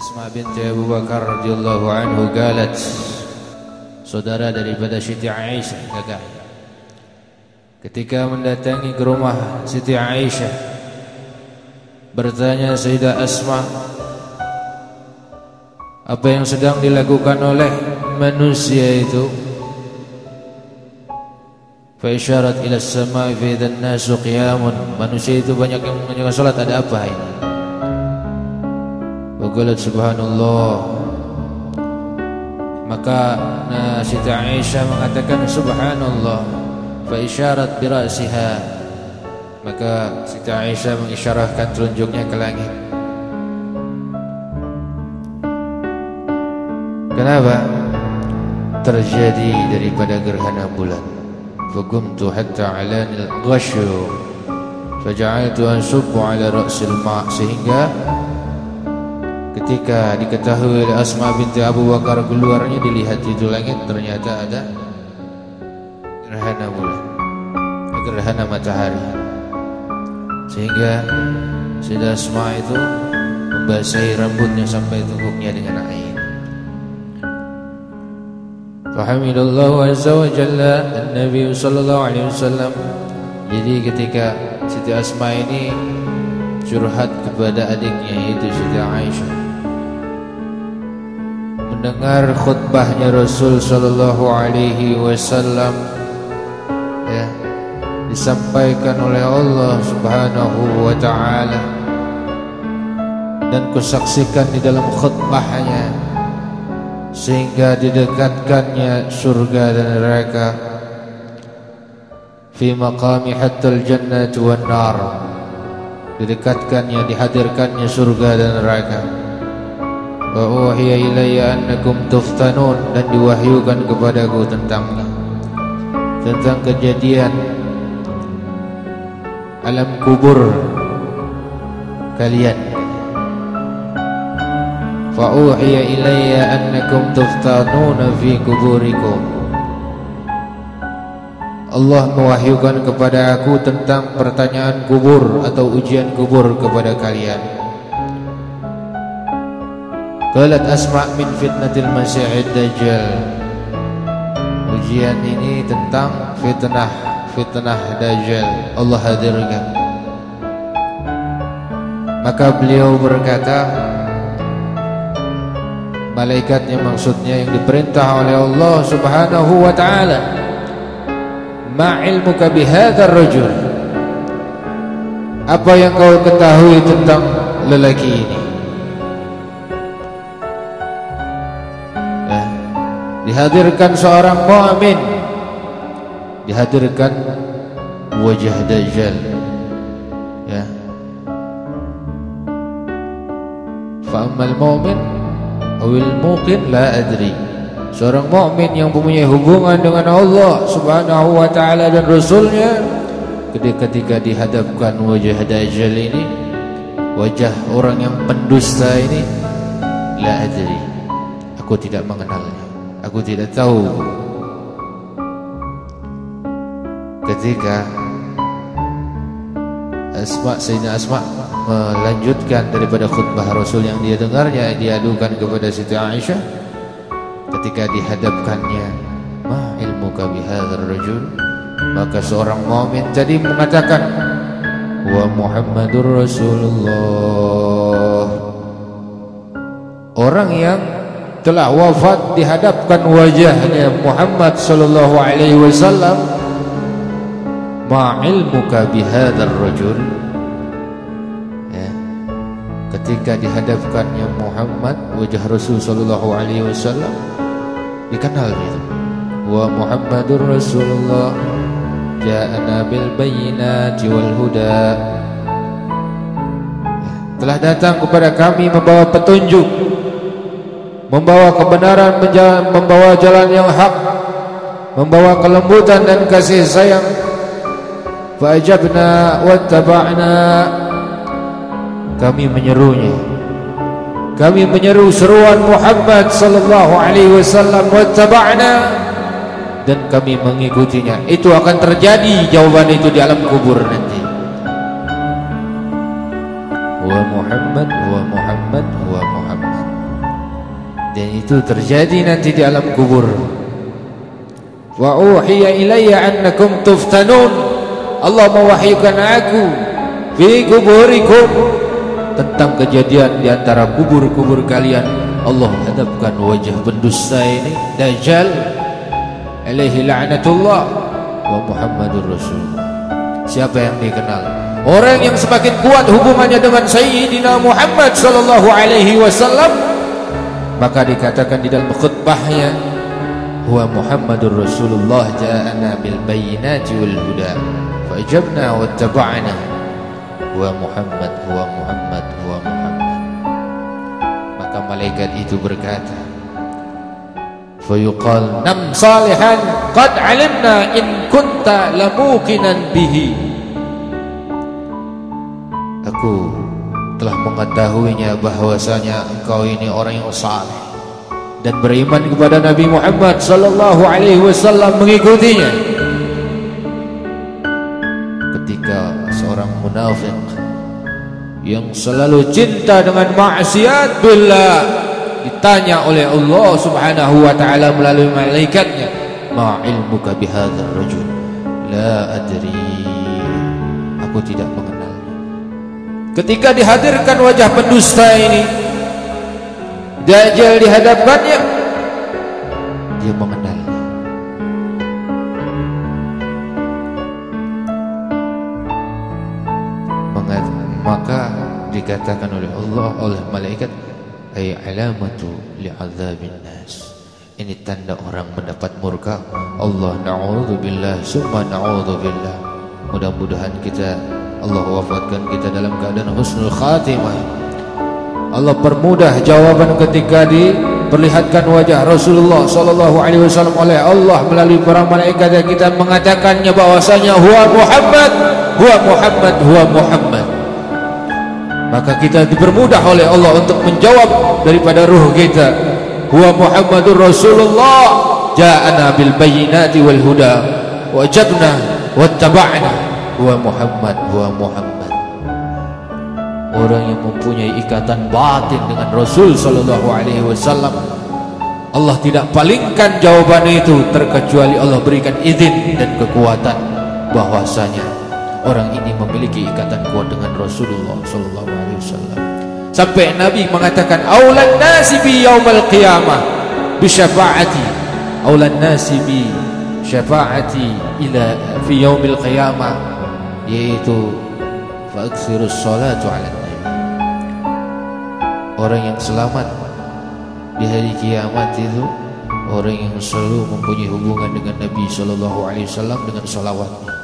Asma binti Abu Bakar radhiyallahu anhu galat saudara daripada Siti Aisyah kakak ketika mendatangi ke rumah Siti Aisyah bertanya Sayyidah Asma apa yang sedang dilakukan oleh manusia itu? Fa isyarat ila as-sama'i fi dhannasu qiyamun. Manusia itu banyak yang mengerjakan salat ada apa ini Waqalat subhanallah. Maka nah, Siti Aisyah mengatakan subhanallah. Fa isyarat birasiha Maka Siti Aisyah mengisyarahkan telunjuknya ke langit. Kenapa? Terjadi daripada gerhana bulan. Fagumtu hatta alanil ghasyu Faja'altu ansubbu ala ra'sil ma' Sehingga Ketika diketahui oleh Asma binti Abu Bakar keluarnya dilihat itu langit ternyata ada gerhana bulan, gerhana matahari. Sehingga Sayyidah Asma itu membasahi rambutnya sampai tungkuknya dengan air. Fahamidallahu azza wa jalla Nabi sallallahu alaihi wasallam. Jadi ketika Siti Asma ini curhat kepada adiknya yaitu Siti Aisyah mendengar khutbahnya Rasul sallallahu alaihi wasallam ya disampaikan oleh Allah Subhanahu wa taala dan kusaksikan di dalam khutbahnya sehingga didekatkannya surga dan neraka. Fi maqami hatta al-jannah wan nar didekatkannya dihadirkannya surga dan neraka wa uhiya ilayya annakum tuftanun dan diwahyukan kepadaku tentangnya. Tentang kejadian alam kubur kalian. Fa uhiya ilayya annakum tuftanuna fi kuburikum. Allah mewahyukan kepada aku tentang pertanyaan kubur atau ujian kubur kepada kalian Qalat asma' min fitnatil masyihid dajjal. Ujian ini tentang fitnah Fitnah dajjal. Allah hadirkan. Maka beliau berkata Malaikatnya maksudnya yang diperintah oleh Allah subhanahu wa ta'ala Ma ilmuka bihadar rajul? Apa yang kau ketahui tentang lelaki ini dihadirkan seorang mu'min. Dihadirkan wajah dajjal. Ya. Fa ammal mu'min awil muqin la adri. Seorang mukmin yang mempunyai hubungan dengan Allah Subhanahu wa taala dan rasulnya ketika dihadapkan wajah dajjal ini wajah orang yang pendusta ini la adri. Aku tidak mengenalnya aku tidak tahu. Ketika Asma Sayyidina Asma melanjutkan daripada khutbah Rasul yang dia dengarnya diadukan kepada Siti Aisyah ketika dihadapkannya ma ilmuka bihadzal rajul maka seorang mukmin tadi mengatakan wa Muhammadur Rasulullah. Orang yang telah wafat dihadapkan wajahnya Muhammad sallallahu alaihi wasallam. Ma ilmuka bihadzal rajul ya. Ketika dihadapkannya Muhammad wajah Rasul sallallahu alaihi wasallam dikenal itu wa Muhammadur Rasulullah ja'ana bil bayyinati wal huda. Ya, telah datang kepada kami membawa petunjuk membawa kebenaran membawa jalan yang hak membawa kelembutan dan kasih sayang. Fa'ajabna wattaba'na kami menyerunya. Kami menyeru seruan Muhammad sallallahu alaihi wasallam wattaba'na dan kami mengikutinya. Itu akan terjadi jawaban itu di alam kubur nanti. Wa Muhammad wa Muhammad wa Muhammad itu terjadi nanti di alam kubur. Wa uhiya ilayya annakum tuftanun. Allah mewahyukan aku fi kuburikum tentang kejadian di antara kubur-kubur kalian. Allah hadapkan wajah pendusta ini dajjal alaihi la'natullah wa muhammadur rasulullah. Siapa yang dikenal? Orang yang semakin kuat hubungannya dengan sayyidina Muhammad sallallahu alaihi wasallam maka dikatakan di dalam khutbahnya huwa Muhammadur Rasulullah ja'ana bil bayyinati wal huda fajabna wattaba'na huwa Muhammad huwa Muhammad huwa Muhammad. Maka malaikat itu berkata fayuqal nam salihan qad alimna in kunta lamukinan bihi. Aku telah mengetahuinya bahwasanya engkau ini orang yang saleh. Dan beriman kepada Nabi Muhammad sallallahu alaihi wasallam mengikutinya. Ketika seorang munafik yang selalu cinta dengan maksiat bila ditanya oleh Allah Subhanahu wa taala melalui malaikatnya ma ilmuka bihadzal rajul? La adri. Aku tidak mengenal Ketika dihadirkan wajah pendusta ini Dajjal dihadapkannya Dia mengenalnya Maka dikatakan oleh Allah oleh malaikat ay alamatu li'adzabin nas. Ini tanda orang mendapat murka. Allah na'udzubillah summa na'udzubillah. Mudah-mudahan kita Allah wafatkan kita dalam keadaan husnul khatimah. Allah permudah jawaban ketika diperlihatkan wajah Rasulullah sallallahu alaihi wasallam oleh Allah melalui para malaikat yang kita mengatakannya bahwasanya huwa Muhammad huwa Muhammad huwa Muhammad. Maka kita dipermudah oleh Allah untuk menjawab daripada ruh kita. Huwa Muhammadur Rasulullah. Ja'ana bil bayyinati wal huda. Wajabna wattaba'na huwa Muhammad huwa Muhammad. Orang yang mempunyai ikatan batin dengan Rasul sallallahu alaihi wasallam Allah tidak palingkan jawaban itu terkecuali Allah berikan izin dan kekuatan. Bahwasanya orang ini memiliki ikatan kuat dengan Rasulullah sallallahu alaihi wasallam. Sampai Nabi mengatakan aulan nasi bi yaumil qiyamah bi syafaati. Aulan nasi bi syafaati ila fi yaumil qiyamah yaitu fa'aksirus salatu ala orang yang selamat di hari kiamat itu orang yang selalu mempunyai hubungan dengan Nabi sallallahu alaihi wasallam dengan salawatnya